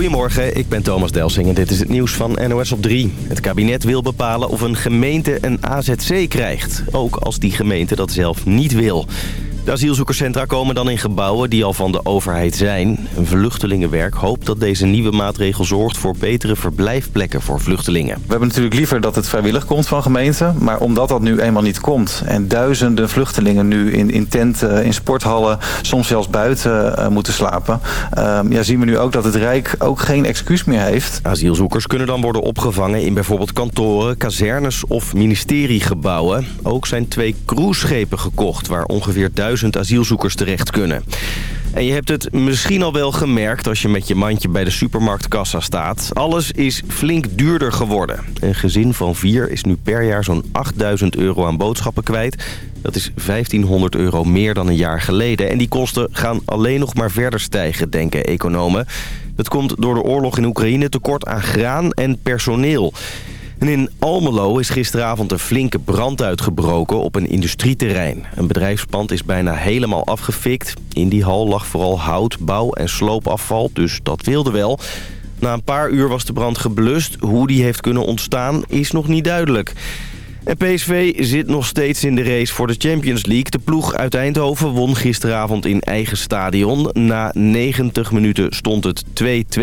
Goedemorgen, ik ben Thomas Delsing en dit is het nieuws van NOS op 3. Het kabinet wil bepalen of een gemeente een AZC krijgt. Ook als die gemeente dat zelf niet wil. De asielzoekerscentra komen dan in gebouwen die al van de overheid zijn. Een vluchtelingenwerk hoopt dat deze nieuwe maatregel zorgt voor betere verblijfplekken voor vluchtelingen. We hebben natuurlijk liever dat het vrijwillig komt van gemeenten. Maar omdat dat nu eenmaal niet komt en duizenden vluchtelingen nu in, in tenten, in sporthallen, soms zelfs buiten uh, moeten slapen. Uh, ja, zien we nu ook dat het Rijk ook geen excuus meer heeft. Asielzoekers kunnen dan worden opgevangen in bijvoorbeeld kantoren, kazernes of ministeriegebouwen. Ook zijn twee cruiseschepen gekocht waar ongeveer duizend duizend asielzoekers terecht kunnen. En je hebt het misschien al wel gemerkt als je met je mandje bij de supermarktkassa staat. Alles is flink duurder geworden. Een gezin van vier is nu per jaar zo'n 8000 euro aan boodschappen kwijt. Dat is 1500 euro meer dan een jaar geleden. En die kosten gaan alleen nog maar verder stijgen, denken economen. Dat komt door de oorlog in Oekraïne tekort aan graan en personeel. In Almelo is gisteravond een flinke brand uitgebroken op een industrieterrein. Een bedrijfspand is bijna helemaal afgefikt. In die hal lag vooral hout, bouw en sloopafval, dus dat wilde wel. Na een paar uur was de brand geblust. Hoe die heeft kunnen ontstaan is nog niet duidelijk. En PSV zit nog steeds in de race voor de Champions League. De ploeg uit Eindhoven won gisteravond in eigen stadion. Na 90 minuten stond het 2-2.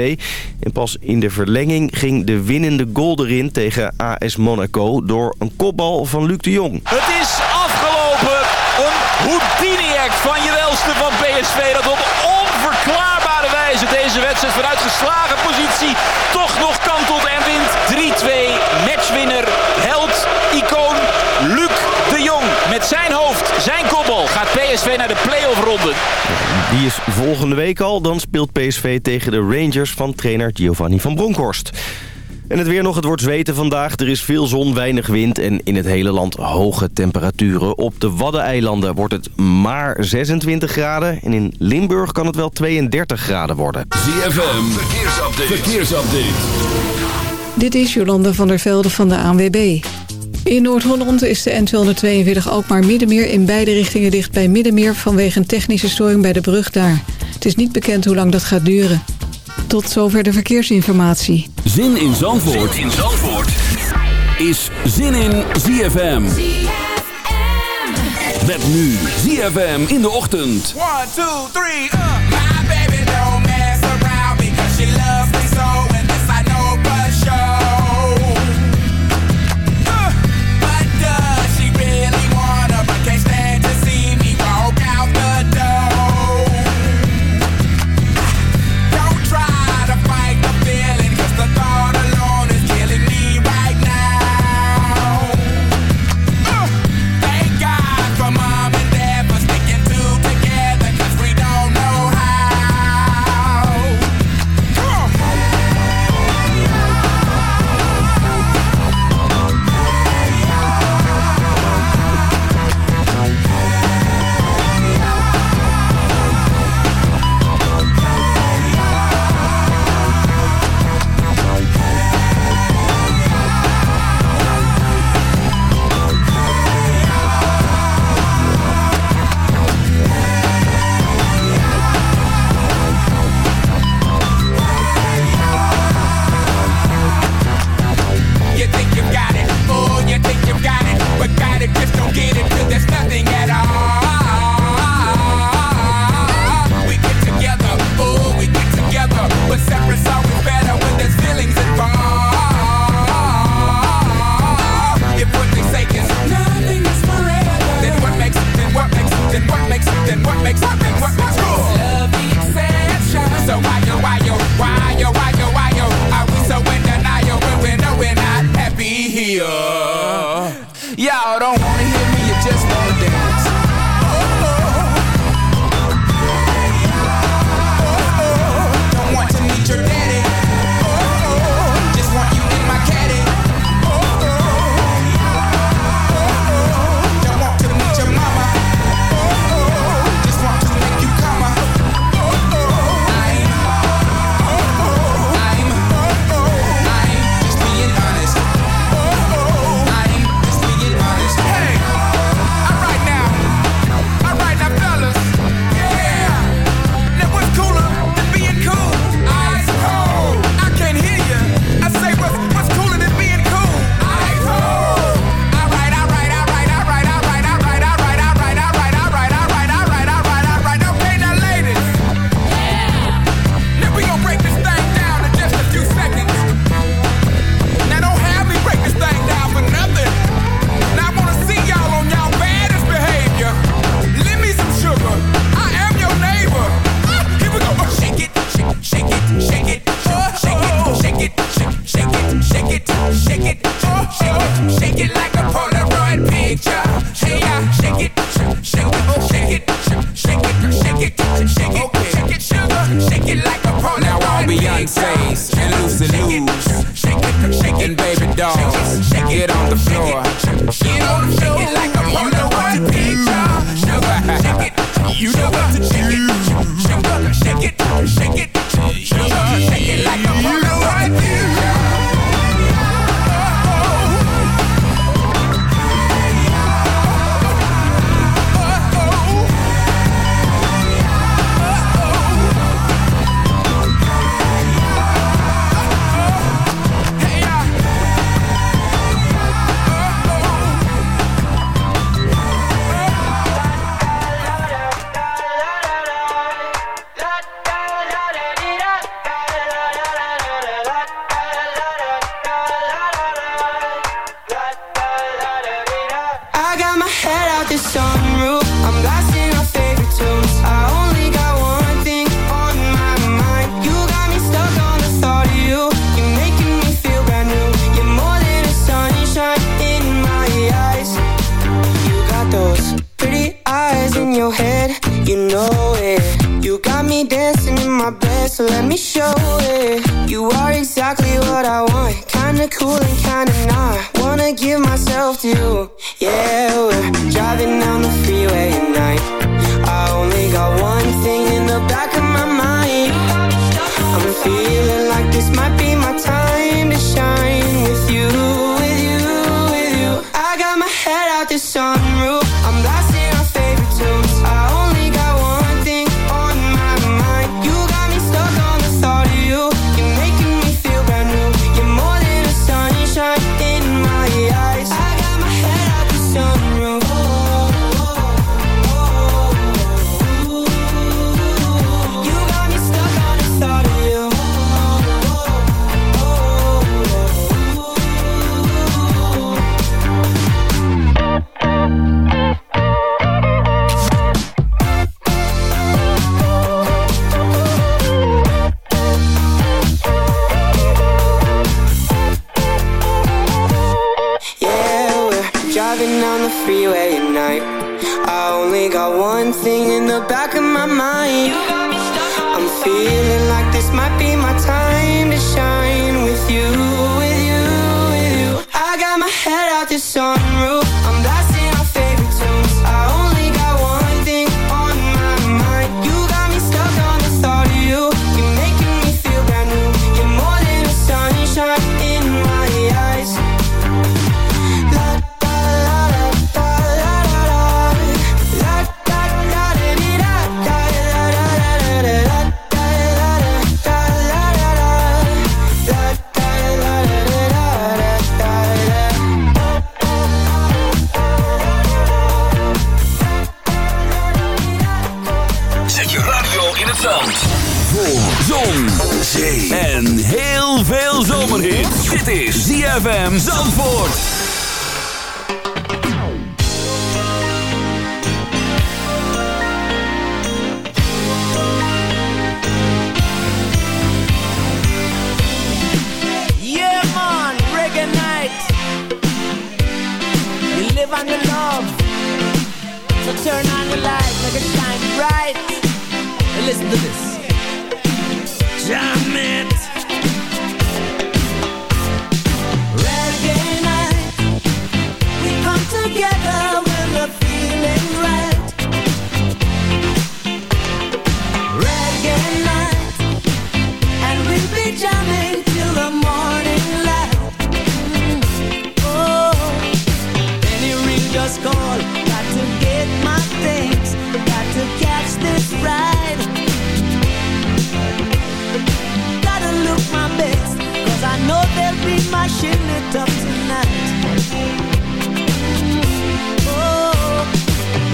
En pas in de verlenging ging de winnende goal erin tegen AS Monaco... door een kopbal van Luc de Jong. Het is afgelopen. Een Houdini-act van je welste van PSV... dat op onverklaarbare wijze deze wedstrijd vanuit geslagen positie... toch nog kantelt en wint 3-2. Matchwinner, held, icoon Luc de Jong. Met zijn hoofd, zijn kopbal gaat PSV naar de play-off ronde. Die is volgende week al. Dan speelt PSV tegen de Rangers van trainer Giovanni van Bronckhorst. En het weer nog, het wordt zweten vandaag. Er is veel zon, weinig wind en in het hele land hoge temperaturen. Op de Waddeneilanden wordt het maar 26 graden. En in Limburg kan het wel 32 graden worden. ZFM, verkeersupdate. verkeersupdate. Dit is Jolanda van der Velde van de ANWB. In Noord-Holland is de N242 Alkmaar Middenmeer in beide richtingen dicht bij Middenmeer... vanwege een technische storing bij de brug daar. Het is niet bekend hoe lang dat gaat duren. Tot zover de verkeersinformatie. Zin in Zandvoort, zin in Zandvoort. is Zin in ZFM. Met nu ZFM in de ochtend. 1, 2, 3, uh. love So turn on the light, make it shine bright And listen to this. Jam it. Reggae night. We come together when the feeling's right. Reggae night. And we'll be jamming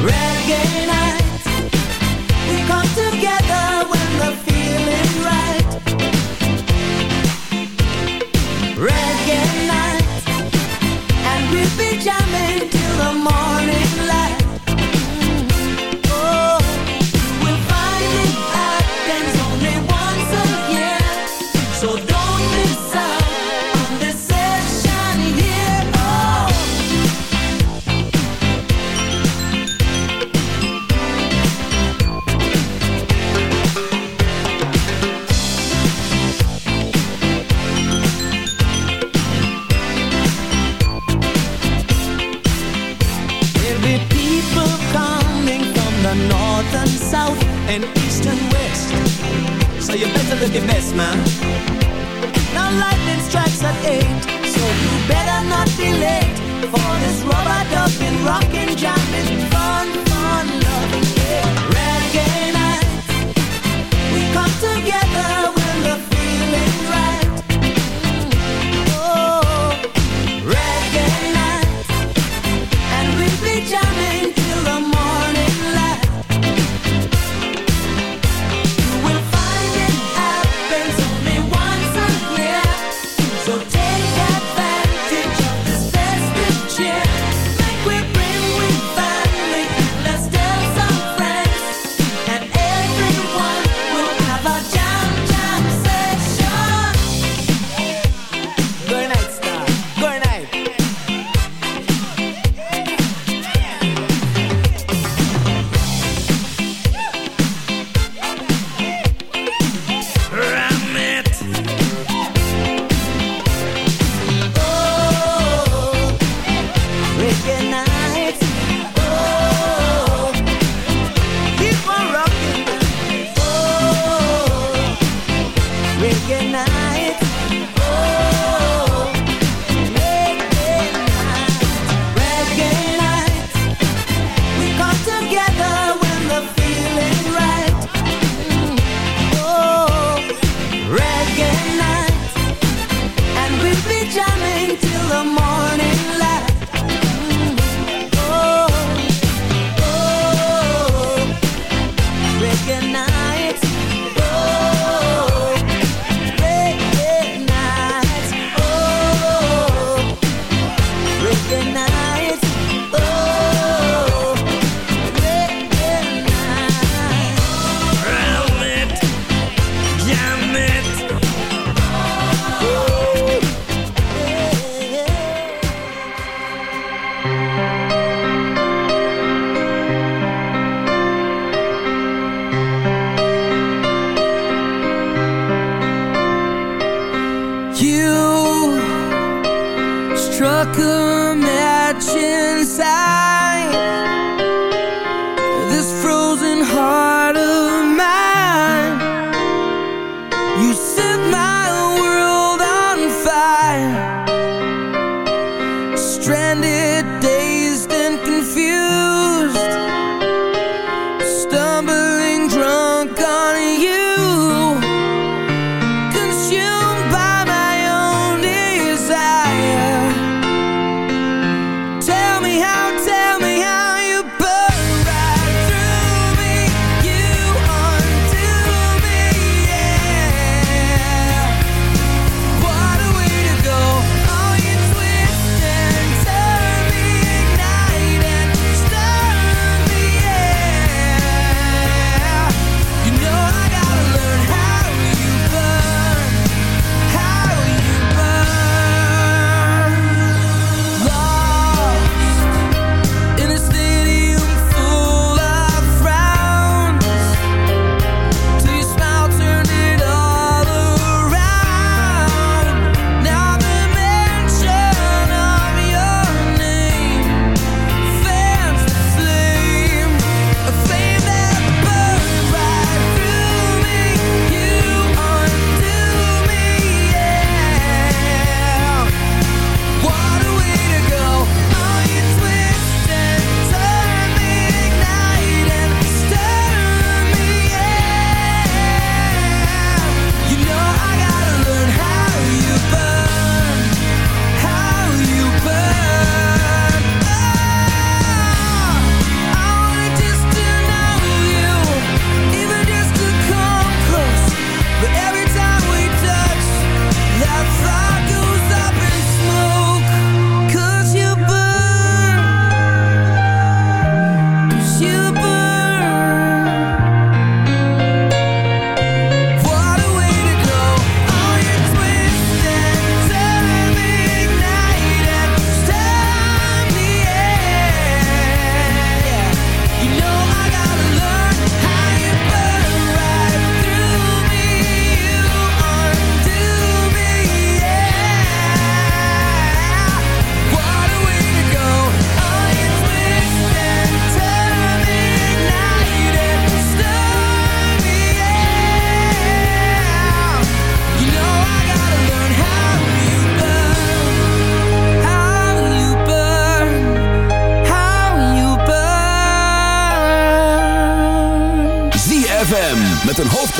renegade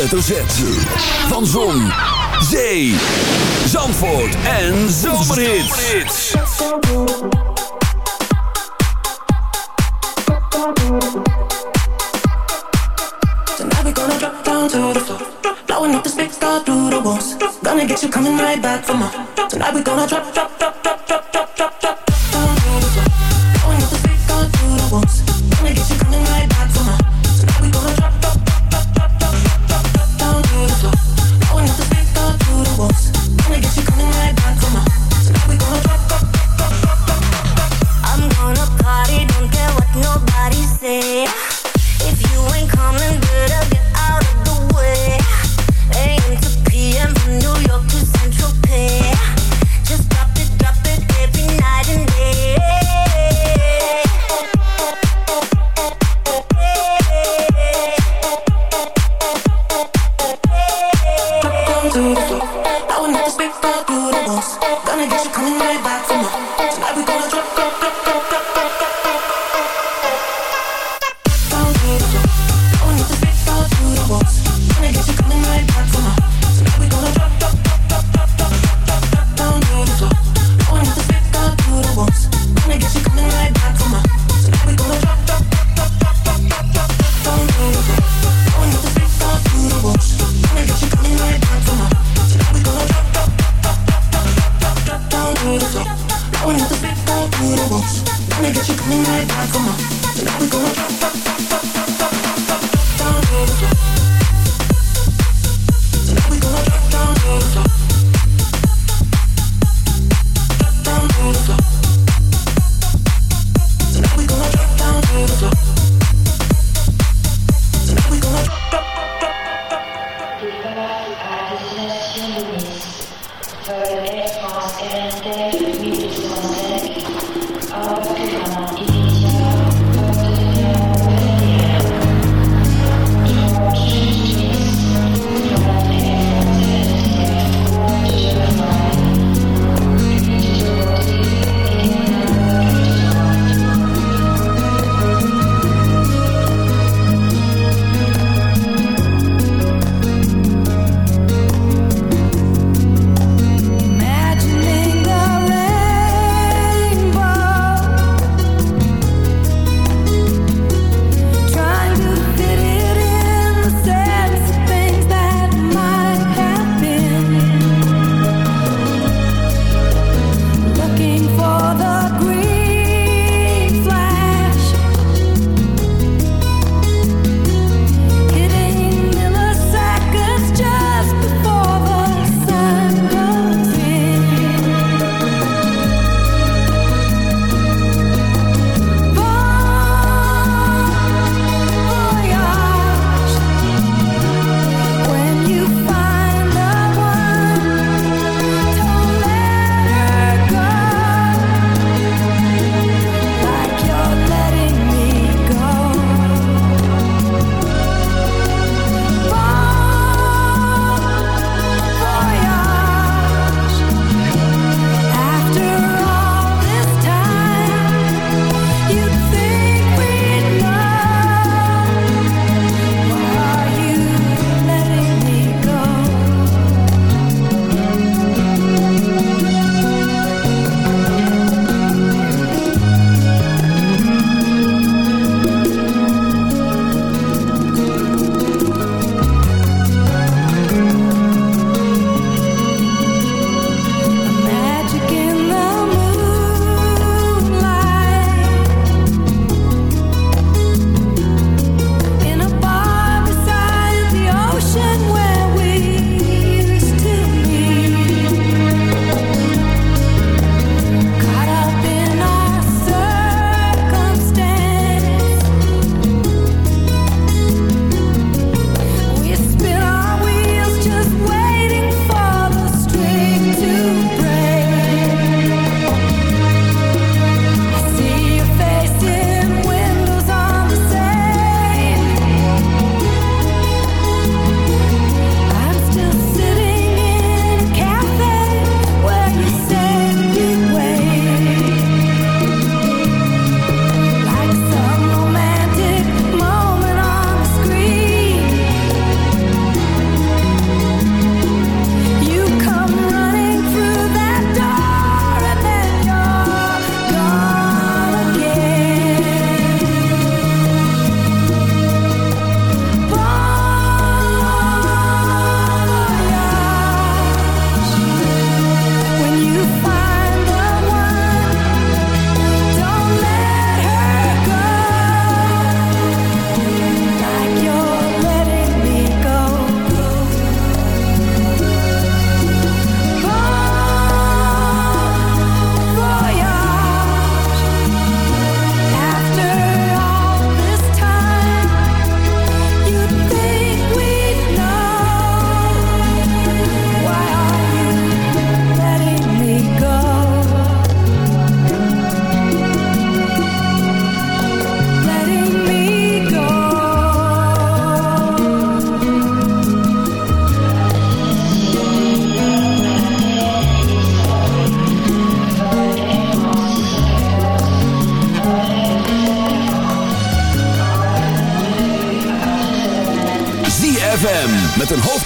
hoofdletter Z.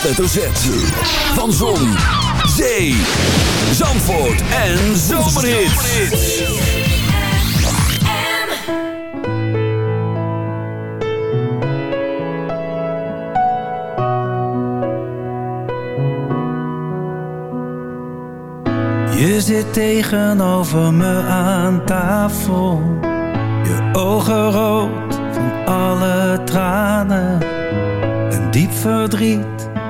hoofdletter Z. Van Zon, Zee, Zandvoort en Zomerhits. Je zit tegenover me aan tafel. Je ogen rood van alle tranen. Een diep verdriet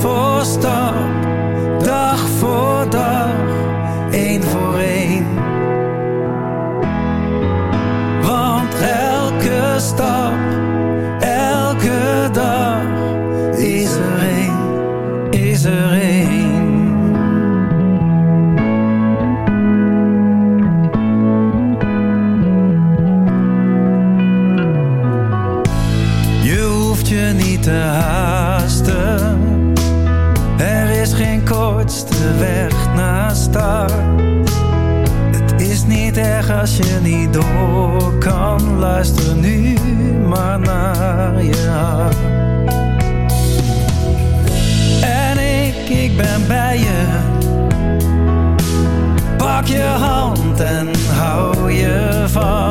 voor stap, dag voor dag, één voor één. Want elke stap je hand en hou je vast.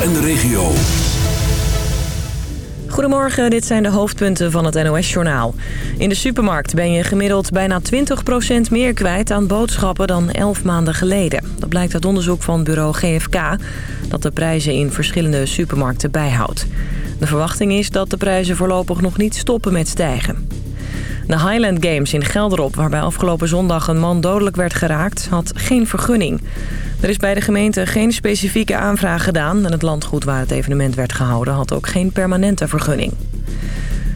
En de regio. Goedemorgen, dit zijn de hoofdpunten van het NOS-journaal. In de supermarkt ben je gemiddeld bijna 20% meer kwijt aan boodschappen dan 11 maanden geleden. Dat blijkt uit onderzoek van bureau GFK, dat de prijzen in verschillende supermarkten bijhoudt. De verwachting is dat de prijzen voorlopig nog niet stoppen met stijgen. De Highland Games in Gelderop, waarbij afgelopen zondag een man dodelijk werd geraakt, had geen vergunning. Er is bij de gemeente geen specifieke aanvraag gedaan... en het landgoed waar het evenement werd gehouden had ook geen permanente vergunning.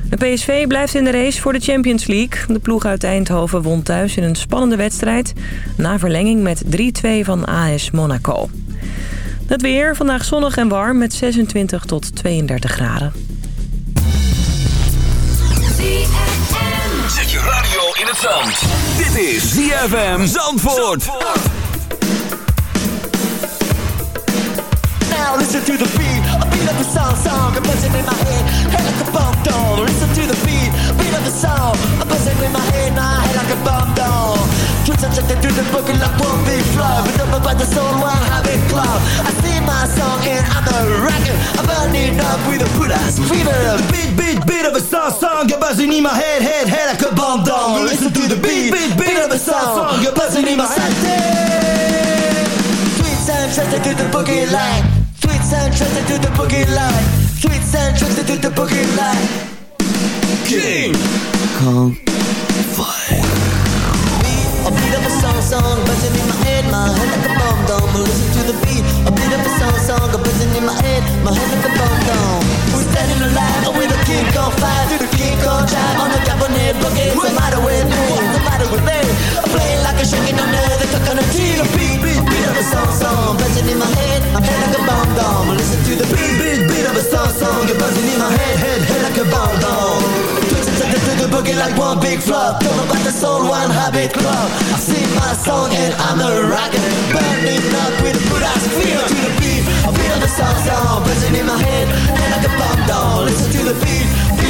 De PSV blijft in de race voor de Champions League. De ploeg uit Eindhoven won thuis in een spannende wedstrijd... na verlenging met 3-2 van AS Monaco. Het weer, vandaag zonnig en warm met 26 tot 32 graden. Zet je radio in het zand. Dit is ZFM Zandvoort. Now listen to the beat, a beat of the song, song, a buzzing in my head, head like a bomb down. Listen to the beat, beat of the song, a buzzing in my head, my head like a bomb down. Twitch and it through the book like one big flow, but up by the soul, one habit club. I sing my song and I'm a rocker, I'm burning up with a put ass fever. Beat, beat, beat of a song, song, a buzzing in my head, head, head like a bomb down. Listen to the beat, beat, beat of a song, song, a buzzing in my head. Sweet sound, trusted to the boogie line. Sound, trusted to the boogie line. Sweet sound, trusted to the boogie line. King Kong Fire. A beat of a song, song, buzzing in my head, my head like a bomb dome. Listen to the beat, a beat of a song, song, buzzing in my head, my head like a bomb dome. We're standing alive with a king on fire, through the king on drive on the Japanese boogie. What's the matter with me? What's the matter with me? I'm playing like a shaking under the coconut bomb. Listen to the beat, beat, beat of a song, song, you're buzzing in my head, head, head like a bomb dome. Twitching to to the boogie like one big flop. Don't know about the soul, one habit club. I sing my song and I'm a rocker, burning up with a good ass feel to the beat. I feel the song, song, buzzing in my head, head like a bomb dome. Listen to the beat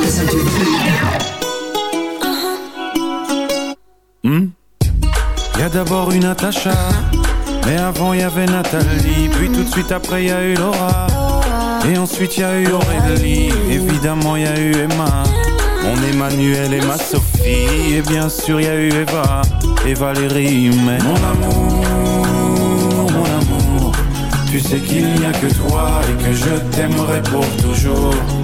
Listen the Hmm? Y a d'abord eu Natacha, mais avant y avait Nathalie, puis tout de suite après y a eu Laura, et ensuite y a eu Aurélie, évidemment y a eu Emma, mon Emmanuel et ma Sophie, et bien sûr y a eu Eva et Valérie, mais mon amour, mon amour, tu sais qu'il n'y a que toi et que je t'aimerai pour toujours.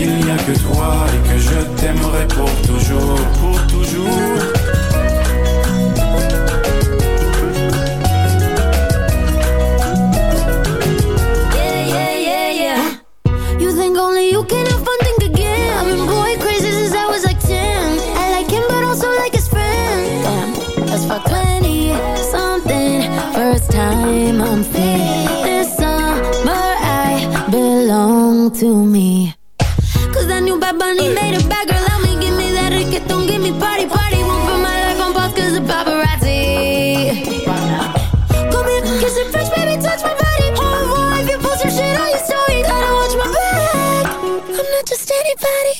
qu'il n'y a que toi et que je t'aimerai pour toujours, pour toujours. Yeah, yeah, yeah, yeah. You think only you can have fun, think again. I've been going crazy since I was like 10. I like him, but also like his friend. Damn, that's for 20 something. First time I'm I belong to me. bunny made a bad girl out me. Give me that reggaeton, give me party, party. Won't put my life on pause cause the paparazzi. Come here, kiss baby, touch my body. Oh, boy, if you post your shit. Gotta watch my back. I'm not just anybody.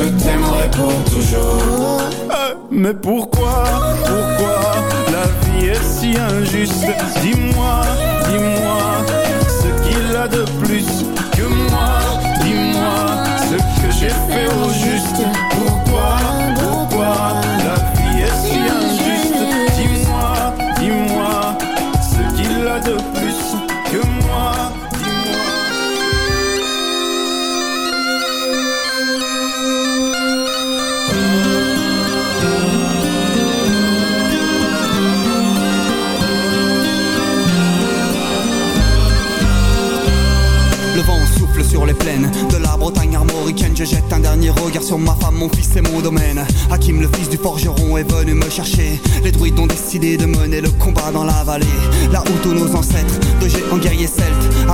je t'aimerai pour toujours. Mais pourquoi, pourquoi la vie est si injuste? Dis-moi didn't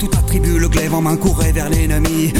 Tout attribue le glaive en main courait vers l'ennemi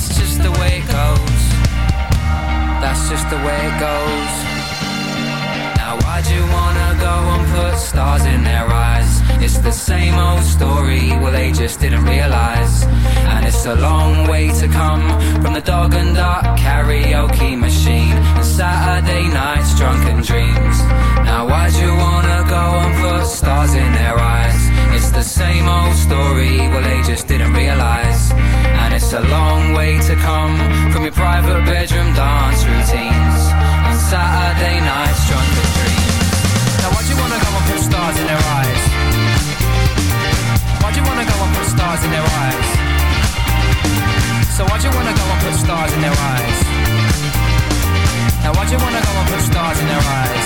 that's just the way it goes. That's just the way it goes. Now why'd you wanna go and put stars in their eyes? It's the same old story, well they just didn't realise And it's a long way to come from the dog and duck karaoke machine And Saturday nights drunken dreams Now why'd you wanna go and put stars in their eyes? It's the same old story, well they just didn't realise it's a long way to come from your private bedroom dance routines And Saturday nights drunken dreams Now why'd you wanna go and put stars in their eyes? Why'd you wanna go and put stars in their eyes? So why'd you wanna go and put stars in their eyes? Now why'd you wanna go and put stars in their eyes?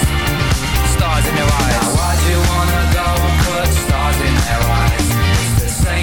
Stars in their eyes. Now why'd you wanna go and put stars in their eyes?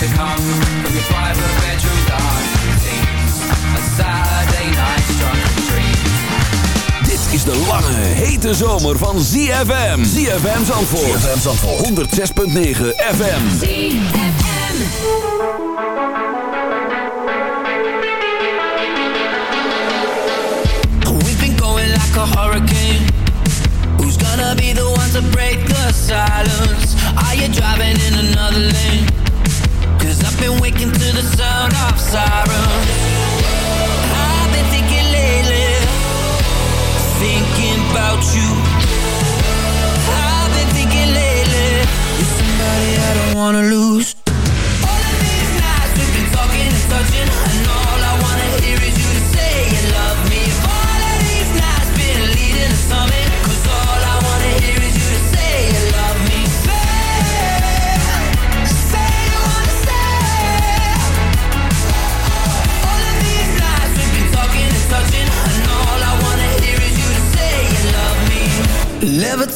to come from your private bedroom dance routines. A Saturday dreams. Dit is de lange, hete zomer van ZFM. ZFM Zandvoort. ZFM Zandvoort. 106.9 FM. We've been going like a hurricane. Who's gonna be the one to break the silence? Are you driving in another lane? Been waking to the sound of sirens. I've been thinking lately, thinking about you. I've been thinking lately, you're somebody I don't wanna lose. All of these nights we've been talking and touching,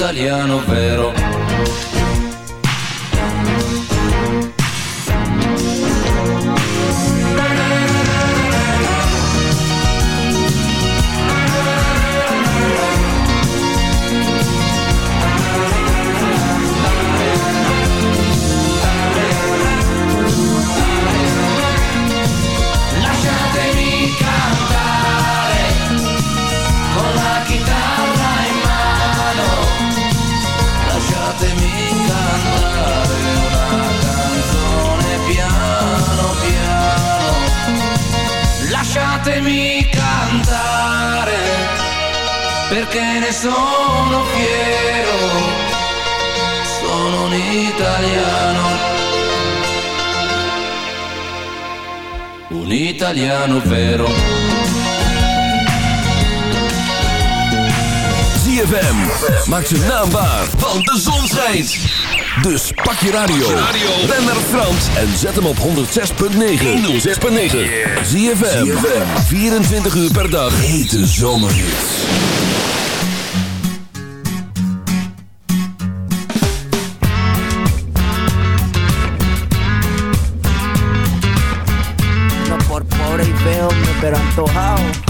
italiano vero. Perché ne sono fiero. Sono un italiano. Un italiano vero. ZFM maakt zijn naam waar, want de zon schijnt. Dus pak je radio, ben naar Frans en zet hem op 106.9. 106.9. ZFM, 24 uur per dag. Hete zomerhits. Pero antojado.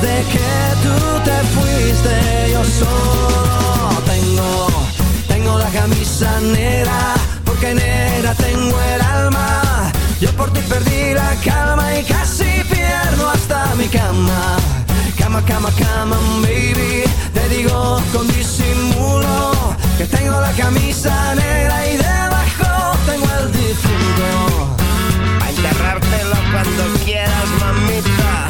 Desde que tú te fuiste, yo solo tengo, tengo la camisa negra. Porque negra tengo el alma. Yo por ti perdí la calma y casi pierdo hasta mi cama. Cama, cama, cama, baby. Te digo con disimulo que tengo la camisa negra y debajo tengo el difunto. A enterrártelo cuando quieras, mamita.